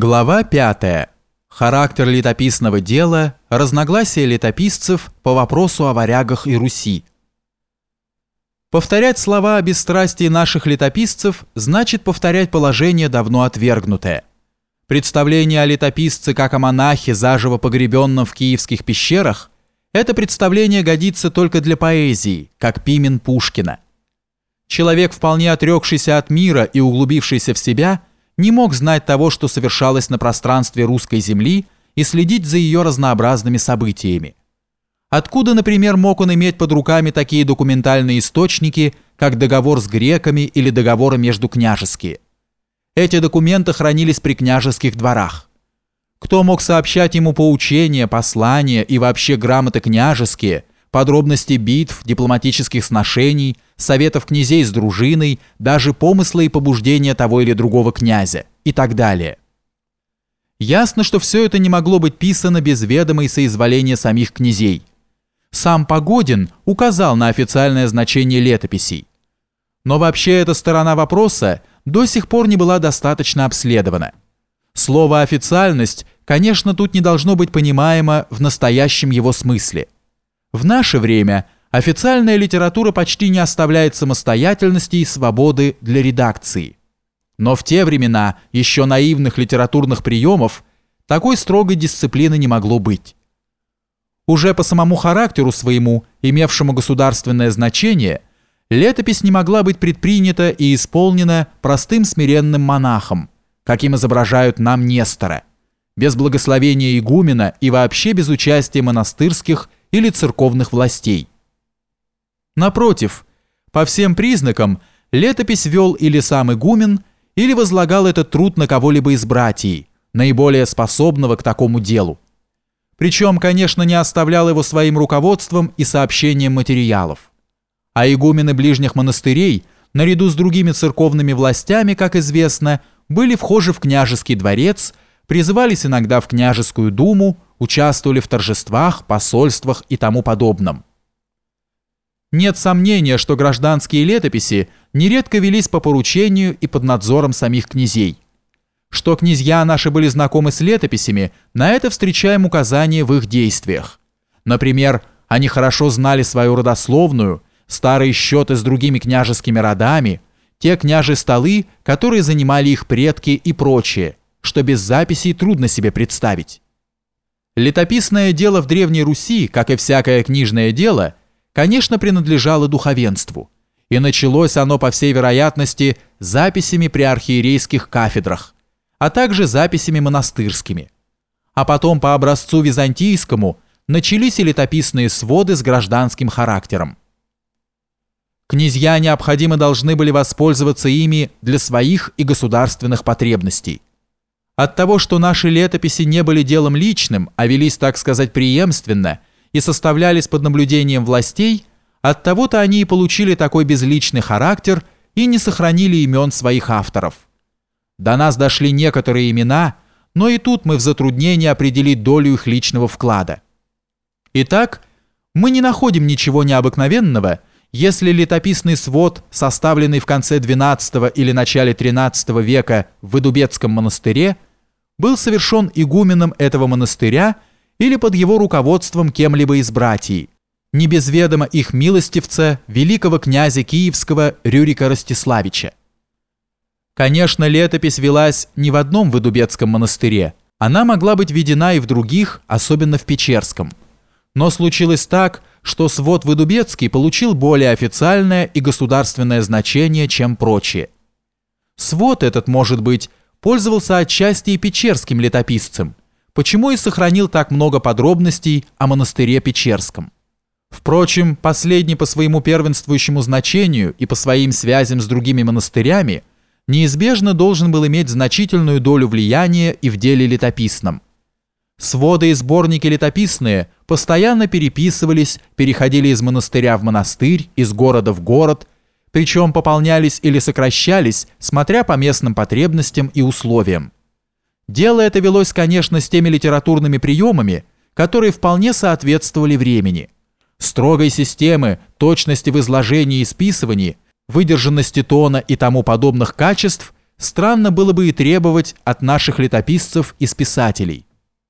Глава 5. Характер летописного дела, разногласия летописцев по вопросу о варягах и Руси. Повторять слова о бесстрастии наших летописцев значит повторять положение давно отвергнутое. Представление о летописце как о монахе, заживо погребенном в киевских пещерах, это представление годится только для поэзии, как Пимен Пушкина. Человек, вполне отрекшийся от мира и углубившийся в себя – не мог знать того, что совершалось на пространстве русской земли и следить за ее разнообразными событиями. Откуда, например, мог он иметь под руками такие документальные источники, как договор с греками или договоры между княжеские? Эти документы хранились при княжеских дворах. Кто мог сообщать ему поучения, послания и вообще грамоты княжеские, подробности битв, дипломатических сношений, советов князей с дружиной, даже помыслы и побуждения того или другого князя и так далее. Ясно, что все это не могло быть писано без ведома и соизволения самих князей. Сам Погодин указал на официальное значение летописей. Но вообще эта сторона вопроса до сих пор не была достаточно обследована. Слово «официальность», конечно, тут не должно быть понимаемо в настоящем его смысле – в наше время официальная литература почти не оставляет самостоятельности и свободы для редакции. Но в те времена еще наивных литературных приемов такой строгой дисциплины не могло быть. Уже по самому характеру своему, имевшему государственное значение, летопись не могла быть предпринята и исполнена простым смиренным монахом, каким изображают нам Нестора, без благословения игумена и вообще без участия монастырских или церковных властей. Напротив, по всем признакам летопись вел или сам игумен, или возлагал этот труд на кого-либо из братьей, наиболее способного к такому делу. Причем, конечно, не оставлял его своим руководством и сообщением материалов. А игумены ближних монастырей, наряду с другими церковными властями, как известно, были вхожи в княжеский дворец, призывались иногда в княжескую думу, участвовали в торжествах, посольствах и тому подобном. Нет сомнения, что гражданские летописи нередко велись по поручению и под надзором самих князей. Что князья наши были знакомы с летописями, на это встречаем указания в их действиях. Например, они хорошо знали свою родословную, старые счеты с другими княжескими родами, те княжи столы, которые занимали их предки и прочее, что без записей трудно себе представить. Летописное дело в Древней Руси, как и всякое книжное дело, конечно, принадлежало духовенству, и началось оно, по всей вероятности, записями при архиерейских кафедрах, а также записями монастырскими. А потом по образцу византийскому начались и летописные своды с гражданским характером. Князья необходимо должны были воспользоваться ими для своих и государственных потребностей. От того, что наши летописи не были делом личным, а велись, так сказать, преемственно и составлялись под наблюдением властей, от того-то они и получили такой безличный характер и не сохранили имен своих авторов. До нас дошли некоторые имена, но и тут мы в затруднении определить долю их личного вклада. Итак, мы не находим ничего необыкновенного, если летописный свод, составленный в конце XII или начале XIII века в Идубецком монастыре, был совершен игуменом этого монастыря или под его руководством кем-либо из братьев, не без ведома их милостивца, великого князя Киевского Рюрика Ростиславича. Конечно, летопись велась не в одном Выдубецком монастыре, она могла быть введена и в других, особенно в Печерском. Но случилось так, что свод Выдубецкий получил более официальное и государственное значение, чем прочие. Свод этот, может быть, пользовался отчасти и печерским летописцем, почему и сохранил так много подробностей о монастыре Печерском. Впрочем, последний по своему первенствующему значению и по своим связям с другими монастырями неизбежно должен был иметь значительную долю влияния и в деле летописном. Своды и сборники летописные постоянно переписывались, переходили из монастыря в монастырь, из города в город – причем пополнялись или сокращались, смотря по местным потребностям и условиям. Дело это велось, конечно, с теми литературными приемами, которые вполне соответствовали времени. Строгой системы, точности в изложении и списывании, выдержанности тона и тому подобных качеств странно было бы и требовать от наших летописцев и списателей.